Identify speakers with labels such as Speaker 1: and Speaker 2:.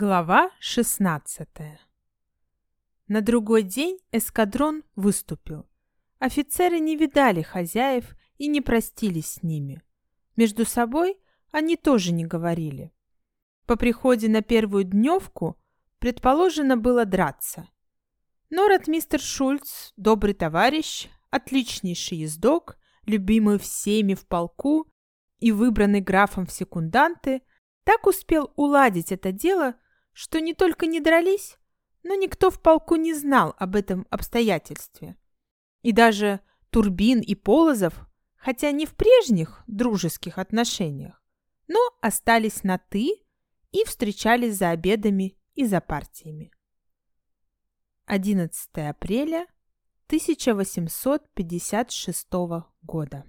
Speaker 1: Глава 16 На другой день эскадрон выступил. Офицеры не видали хозяев и не простились с ними. Между собой они тоже не говорили. По приходе на первую дневку предположено было драться. Но ротмистер Шульц, добрый товарищ, отличнейший ездок, любимый всеми в полку и выбранный графом в секунданты, так успел уладить это дело, что не только не дрались, но никто в полку не знал об этом обстоятельстве. И даже Турбин и Полозов, хотя не в прежних дружеских отношениях, но остались на «ты» и встречались за обедами и за партиями. 11 апреля 1856 года.